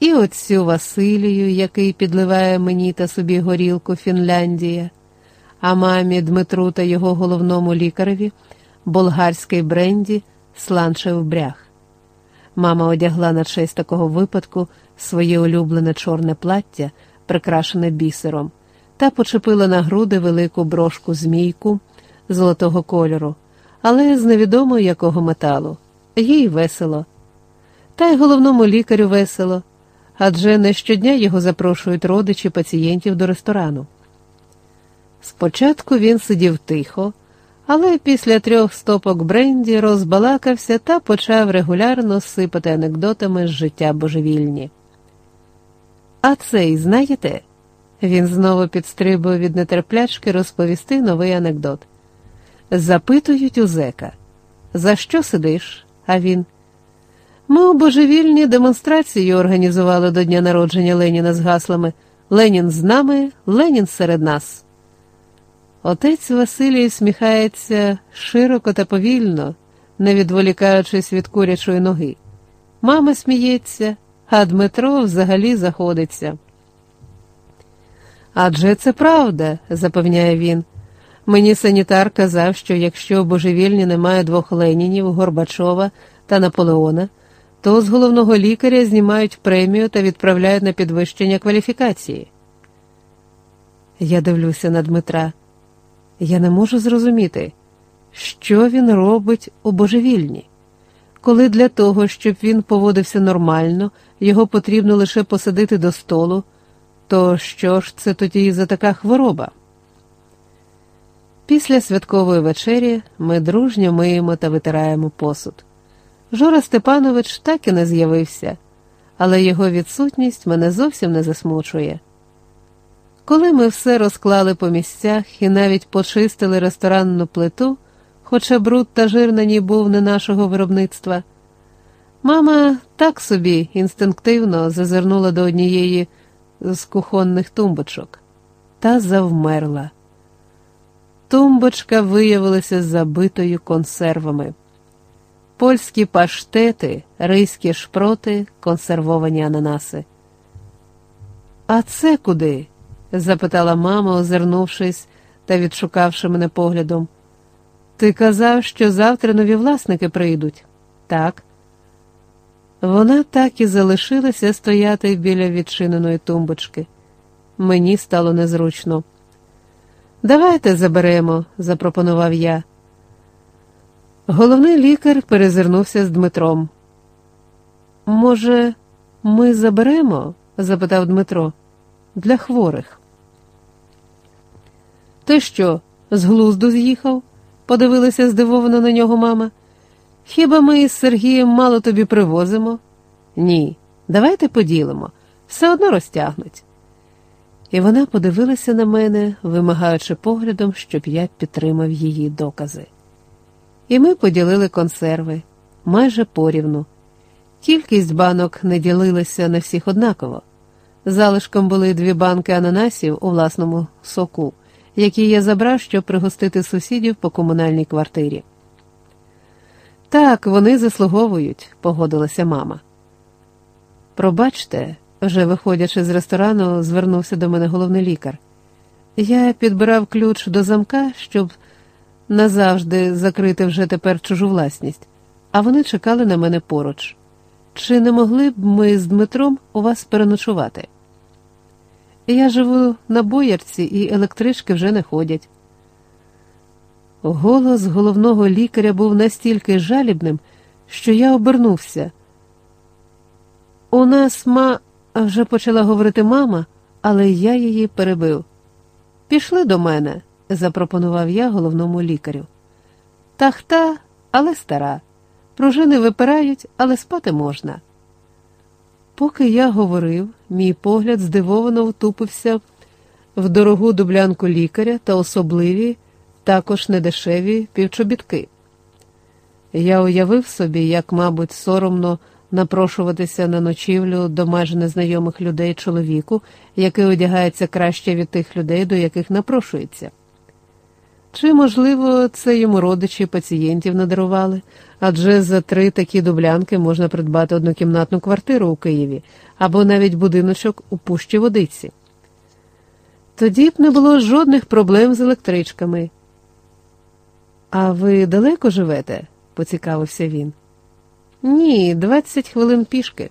і отцю Василію, який підливає мені та собі горілку Фінляндія, а мамі Дмитру та його головному лікареві болгарський бренді сланчев брях. Мама одягла на честь такого випадку своє улюблене чорне плаття, прикрашене бісером, та почепила на груди велику брошку змійку золотого кольору, але з невідомо якого металу. Їй весело. Та й головному лікарю весело, адже не щодня його запрошують родичі пацієнтів до ресторану. Спочатку він сидів тихо але після трьох стопок бренді розбалакався та почав регулярно сипати анекдотами з життя божевільні. А цей, знаєте? Він знову підстрибує від нетерплячки розповісти новий анекдот. Запитують у зека, за що сидиш? А він. Ми у божевільні демонстрацію організували до дня народження Леніна з гаслами Ленін з нами, Ленін серед нас. Отець Василій сміхається широко та повільно, не відволікаючись від курячої ноги. Мама сміється, а Дмитро взагалі заходиться. Адже це правда, запевняє він. Мені санітар казав, що якщо в божевільні немає двох Ленінів, Горбачова та Наполеона, то з головного лікаря знімають премію та відправляють на підвищення кваліфікації. Я дивлюся на Дмитра. Я не можу зрозуміти, що він робить у божевільні, коли для того, щоб він поводився нормально, його потрібно лише посадити до столу, то що ж це тоді за така хвороба? Після святкової вечері ми дружньо миємо та витираємо посуд. Жора Степанович так і не з'явився, але його відсутність мене зовсім не засмучує. Коли ми все розклали по місцях і навіть почистили ресторанну плиту, хоча бруд та жир на ній був не нашого виробництва, мама так собі інстинктивно зазирнула до однієї з кухонних тумбочок та завмерла. Тумбочка виявилася забитою консервами. Польські паштети, рийські шпроти, консервовані ананаси. А це куди? запитала мама, озирнувшись та відшукавши мене поглядом. Ти казав, що завтра нові власники прийдуть, так? Вона так і залишилася стояти біля відчиненої тумбочки. Мені стало незручно. Давайте заберемо, запропонував я. Головний лікар перезирнувся з Дмитром. Може, ми заберемо? запитав Дмитро, для хворих. Ти що, з глузду з'їхав? подивилася здивовано на нього мама. Хіба ми із Сергієм мало тобі привозимо? Ні, давайте поділимо, все одно розтягнуть. І вона подивилася на мене, вимагаючи поглядом, щоб я підтримав її докази. І ми поділили консерви майже порівну. Кількість банок не ділилася на всіх однаково. Залишком були дві банки ананасів у власному соку, які я забрав, щоб пригостити сусідів по комунальній квартирі. Так, вони заслуговують, погодилася мама. Пробачте, вже виходячи з ресторану, звернувся до мене головний лікар. Я підбирав ключ до замка, щоб назавжди закрити вже тепер чужу власність, а вони чекали на мене поруч. Чи не могли б ми з Дмитром у вас переночувати? Я живу на боярці, і електрички вже не ходять. Голос головного лікаря був настільки жалібним, що я обернувся. У нас ма вже почала говорити мама, але я її перебив. Пішли до мене, запропонував я головному лікарю. Тахта, але стара. Пружини випирають, але спати можна. Поки я говорив, мій погляд здивовано втупився в дорогу дублянку лікаря та особливі, також недешеві півчобітки. Я уявив собі, як, мабуть, соромно напрошуватися на ночівлю до майже незнайомих людей чоловіку, який одягається краще від тих людей, до яких напрошується. Чи, можливо, це йому родичі пацієнтів надарували, адже за три такі дублянки можна придбати однокімнатну квартиру у Києві або навіть будиночок у пущі водиці. Тоді б не було жодних проблем з електричками. А ви далеко живете? поцікавився він. Ні, двадцять хвилин пішки.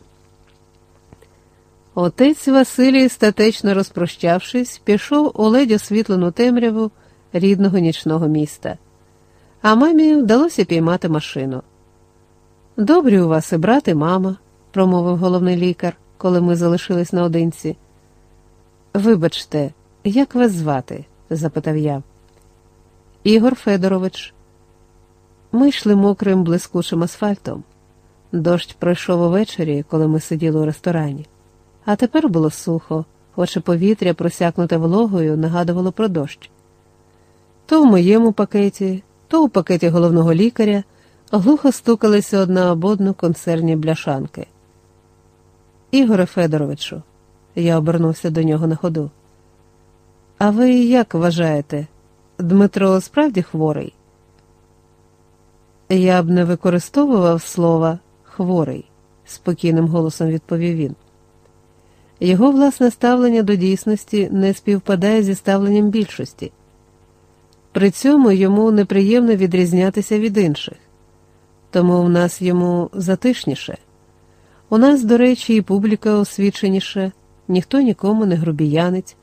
Отець Василій, статечно розпрощавшись, пішов у ледь освітлену темряву рідного нічного міста, а мамі вдалося піймати машину. Добрі у вас і брат, і мама, промовив головний лікар, коли ми залишились наодинці. Вибачте, як вас звати? запитав я. Ігор Федорович. Ми йшли мокрим блискучим асфальтом. Дощ пройшов увечері, коли ми сиділи у ресторані, а тепер було сухо, хоч повітря, просякнуте вологою, нагадувало про дощ. То в моєму пакеті, то у пакеті головного лікаря глухо стукалися одна об одну концерні бляшанки. Ігоре Федоровичу, я обернувся до нього на ходу. А ви як вважаєте, Дмитро справді хворий? Я б не використовував слова хворий, спокійним голосом відповів він. Його власне ставлення до дійсності не співпадає зі ставленням більшості. При цьому йому неприємно відрізнятися від інших, тому в нас йому затишніше. У нас, до речі, і публіка освіченіше, ніхто нікому не грубіянить.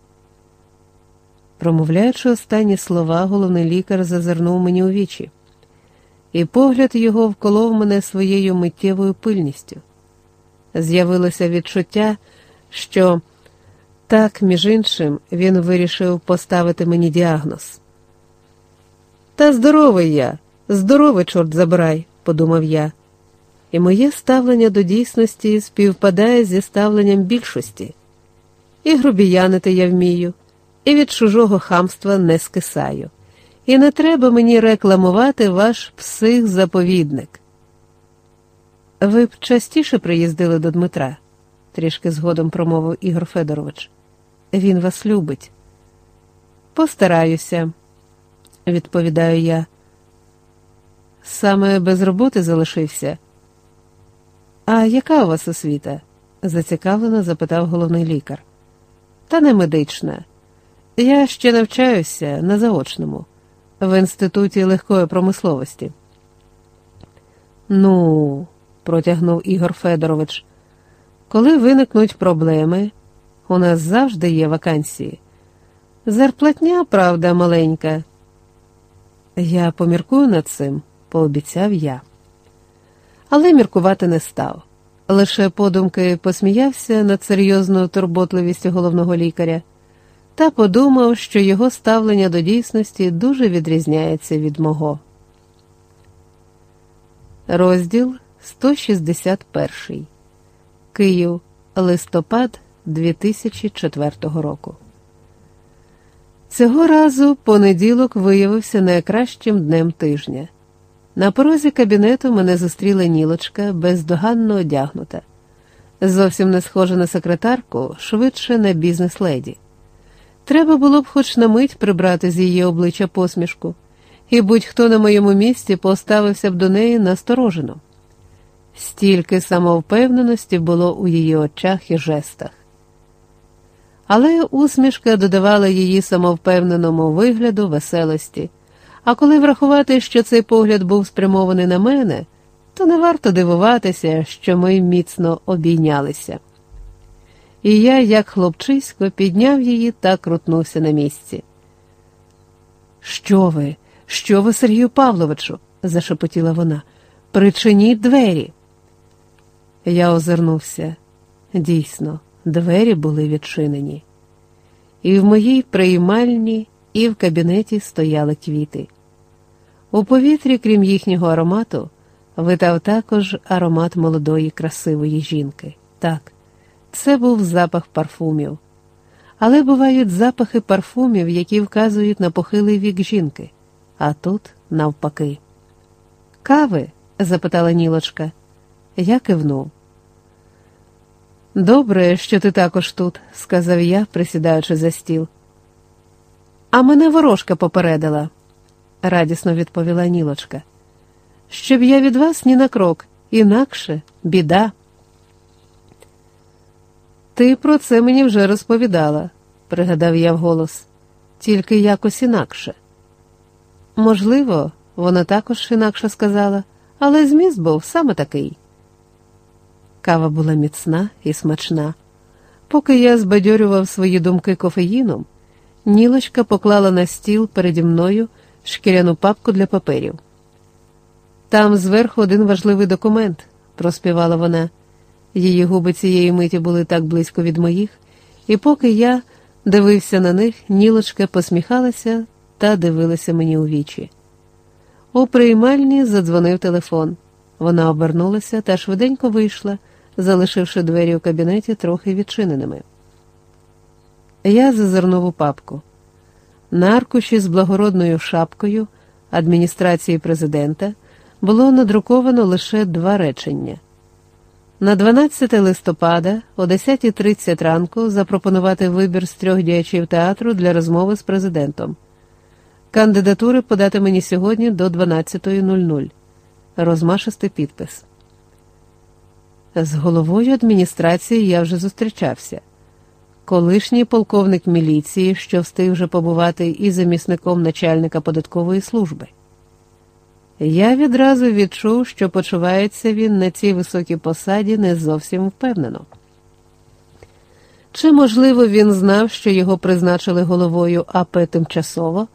Промовляючи останні слова, головний лікар зазирнув мені у вічі і погляд його вколов мене своєю миттєвою пильністю. З'явилося відчуття, що так, між іншим, він вирішив поставити мені діагноз. Та здоровий я, здоровий, чорт забирай, подумав я, і моє ставлення до дійсності співпадає зі ставленням більшості. І грубіянити я вмію, і від чужого хамства не скисаю. І не треба мені рекламувати ваш псих-заповідник. Ви б частіше приїздили до Дмитра, трішки згодом промовив Ігор Федорович. Він вас любить. Постараюся, відповідаю я. Саме без роботи залишився. А яка у вас освіта? зацікавлено запитав головний лікар. Та не медична. Я ще навчаюся на заочному в Інституті легкої промисловості. Ну, протягнув Ігор Федорович, коли виникнуть проблеми, у нас завжди є вакансії. Зарплатня, правда, маленька. Я поміркую над цим, пообіцяв я. Але міркувати не став. Лише подумки посміявся над серйозною турботливістю головного лікаря та подумав, що його ставлення до дійсності дуже відрізняється від мого. Розділ 161 Київ листопад 2004 року. Цього разу понеділок виявився найкращим днем тижня. На порозі кабінету мене зустріла нілочка, бездоганно одягнута. Зовсім не схожа на секретарку, швидше на бізнес-леді. Треба було б хоч на мить прибрати з її обличчя посмішку, і будь-хто на моєму місці поставився б до неї насторожено. Стільки самовпевненості було у її очах і жестах. Але усмішка додавала її самовпевненому вигляду веселості, а коли врахувати, що цей погляд був спрямований на мене, то не варто дивуватися, що ми міцно обійнялися. І я, як хлопчисько, підняв її та крутнувся на місці. Що ви, що ви, Сергію Павловичу? зашепотіла вона. Причиніть двері. Я озирнувся. Дійсно, двері були відчинені. І в моїй приймальні, і в кабінеті стояли квіти. У повітрі, крім їхнього аромату, витав також аромат молодої, красивої жінки. Так, це був запах парфумів. Але бувають запахи парфумів, які вказують на похилий вік жінки, а тут навпаки. Кави? запитала Нілочка. Я кивнув. Добре, що ти також тут, сказав я, присідаючи за стіл. А мене ворожка попередила, радісно відповіла Нілочка. Щоб я від вас ні на крок, інакше біда. Ти про це мені вже розповідала, пригадав я вголос, тільки якось інакше. Можливо, вона також інакше сказала, але зміст був саме такий. Кава була міцна і смачна. Поки я збадьорював свої думки кофеїном, нілочка поклала на стіл переді мною шкіряну папку для паперів. Там зверху один важливий документ, проспівала вона. Її губи цієї миті були так близько від моїх, і поки я дивився на них, нілочка посміхалася та дивилася мені у вічі. У приймальні задзвонив телефон. Вона обернулася та швиденько вийшла залишивши двері у кабінеті трохи відчиненими. Я зазирнув у папку. На аркуші з благородною шапкою адміністрації президента було надруковано лише два речення. На 12 листопада о 10.30 ранку запропонувати вибір з трьох діячів театру для розмови з президентом. Кандидатури подати мені сьогодні до 12.00. Розмашистий підпис. З головою адміністрації я вже зустрічався. Колишній полковник міліції, що встиг вже побувати і замісником начальника податкової служби. Я відразу відчув, що почувається він на цій високій посаді не зовсім впевнено. Чи, можливо, він знав, що його призначили головою АП тимчасово,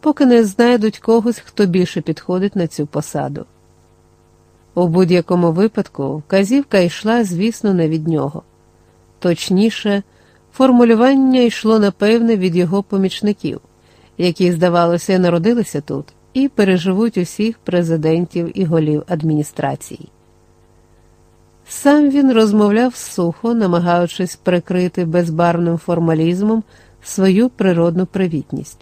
поки не знайдуть когось, хто більше підходить на цю посаду. У будь-якому випадку вказівка йшла, звісно, не від нього. Точніше, формулювання йшло напевне від його помічників, які, здавалося, народилися тут і переживуть усіх президентів і голів адміністрації. Сам він розмовляв сухо, намагаючись прикрити безбарвним формалізмом свою природну привітність.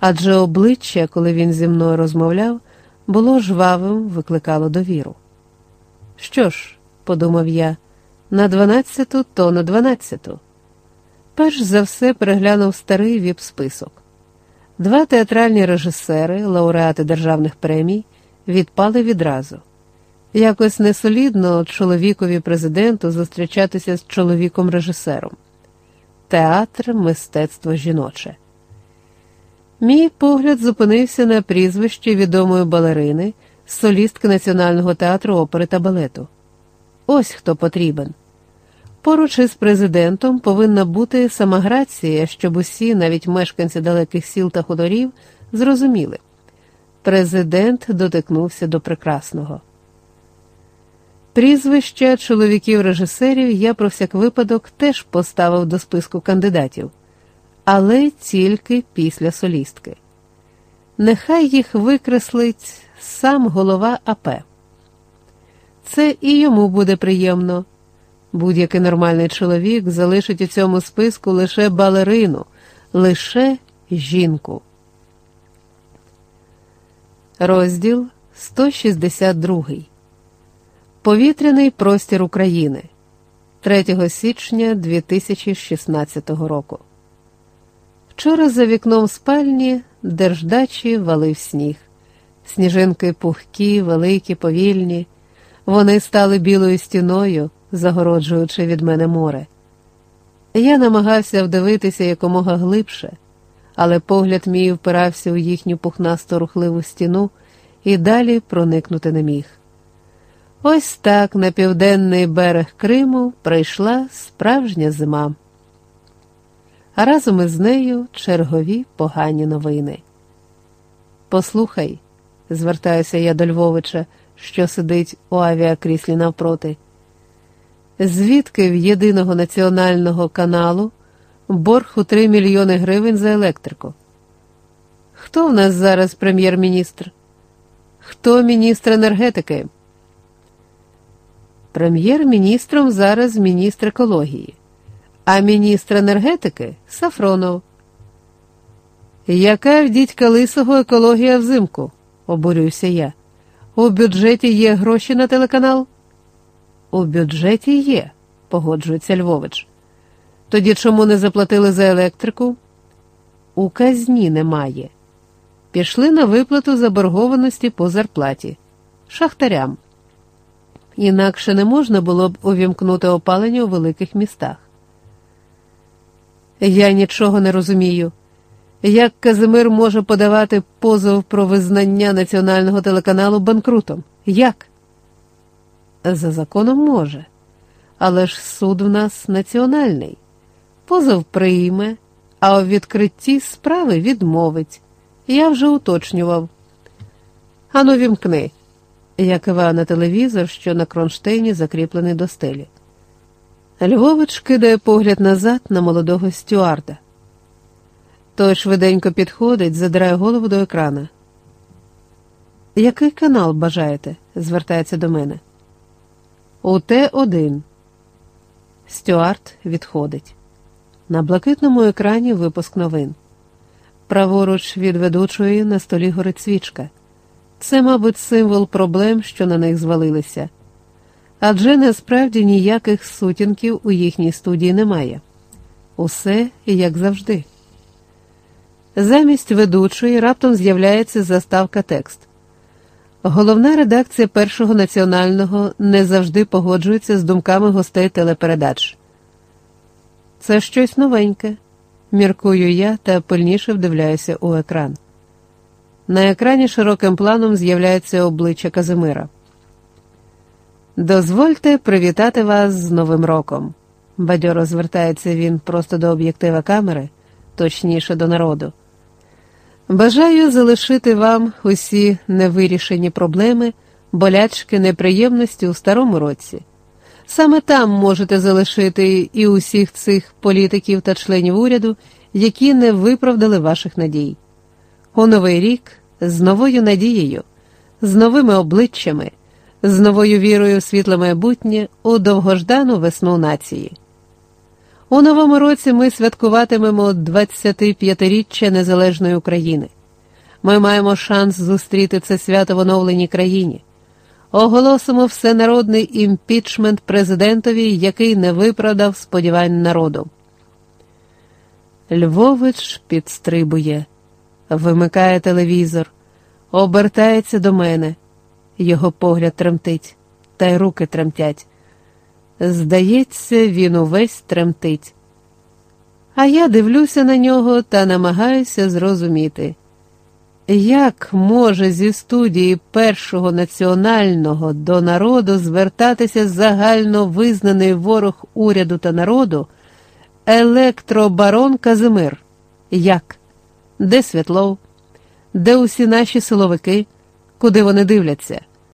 Адже обличчя, коли він зі мною розмовляв, було жвавим, викликало довіру. Що ж, подумав я, на дванадцяту, то на дванадцяту. Перш за все переглянув старий віп-список. Два театральні режисери, лауреати державних премій, відпали відразу. Якось несолідно чоловікові президенту зустрічатися з чоловіком режисером. Театр мистецтво жіноче. Мій погляд зупинився на прізвищі відомої балерини, солістки Національного театру опери та балету. Ось хто потрібен. Поруч із президентом повинна бути сама грація, щоб усі, навіть мешканці далеких сіл та хуторів, зрозуміли. Президент дотикнувся до прекрасного. Прізвища чоловіків-режисерів я про всяк випадок теж поставив до списку кандидатів, але тільки після солістки. Нехай їх викреслить сам голова АП. Це і йому буде приємно. Будь-який нормальний чоловік залишить у цьому списку лише балерину, лише жінку. Розділ 162. Повітряний простір України 3 січня 2016 року. Вчора за вікном спальні держдачі валив сніг. Сніжинки пухкі, великі, повільні. Вони стали білою стіною, загороджуючи від мене море. Я намагався вдивитися якомога глибше, але погляд мій впирався у їхню пухнасту рухливу стіну і далі проникнути не міг. Ось так на південний берег Криму прийшла справжня зима. А разом із нею чергові погані новини. Послухай, звертаюся я до Львовича, що сидить у авіакріслі навпроти. Звідки в єдиного національного каналу борг у 3 мільйони гривень за електрику? Хто в нас зараз прем'єр-міністр? Хто міністр енергетики? Прем'єр-міністром зараз міністр екології, а міністр енергетики Сафронов. Яка в дідька лисого екологія взимку? обурююся я. У бюджеті є гроші на телеканал? У бюджеті є, погоджується Львович. Тоді чому не заплатили за електрику? У казні немає. Пішли на виплату заборгованості по зарплаті, шахтарям. Інакше не можна було б увімкнути опалення у великих містах. Я нічого не розумію. Як Казимир може подавати позов про визнання національного телеканалу банкрутом? Як? За законом може, але ж суд в нас національний. Позов прийме, а у відкритті справи відмовить. Я вже уточнював. Ану, вімкни. Я киваю на телевізор, що на кронштейні закріплений до стелі. Львович кидає погляд назад на молодого стюарда. Той швиденько підходить, задирає голову до екрана. Який канал бажаєте? звертається до мене. У Т1. Стюарт відходить. На блакитному екрані випуск новин. Праворуч від ведучої на столі горить свічка. Це, мабуть, символ проблем, що на них звалилися. Адже насправді ніяких сутінків у їхній студії немає. Усе як завжди. Замість ведучої раптом з'являється заставка текст. Головна редакція Першого національного не завжди погоджується з думками гостей телепередач. Це щось новеньке, міркую я та пильніше вдивляюся у екран. На екрані широким планом з'являється обличчя Казимира. Дозвольте привітати вас з Новим роком. Бадьоро звертається він просто до об'єктива камери, точніше до народу. Бажаю залишити вам усі невирішені проблеми, болячки, неприємності у старому році. Саме там можете залишити і усіх цих політиків та членів уряду, які не виправдали ваших надій. У новий рік з новою надією, з новими обличчями, з новою вірою в світле майбутнє у довгождану весну нації. У новому році ми святкуватимемо 25-річчя Незалежної України. Ми маємо шанс зустріти це свято в оновленій країні. Оголосимо всенародний імпічмент президентові, який не виправдав сподівань народу. Львович підстрибує, вимикає телевізор, обертається до мене. Його погляд тремтить, та й руки тремтять. Здається, він увесь тремтить. А я дивлюся на нього та намагаюся зрозуміти. Як може зі студії першого національного до народу звертатися загально визнаний ворог уряду та народу електробарон Казимир? Як? Де Святлов? Де усі наші силовики? Куди вони дивляться?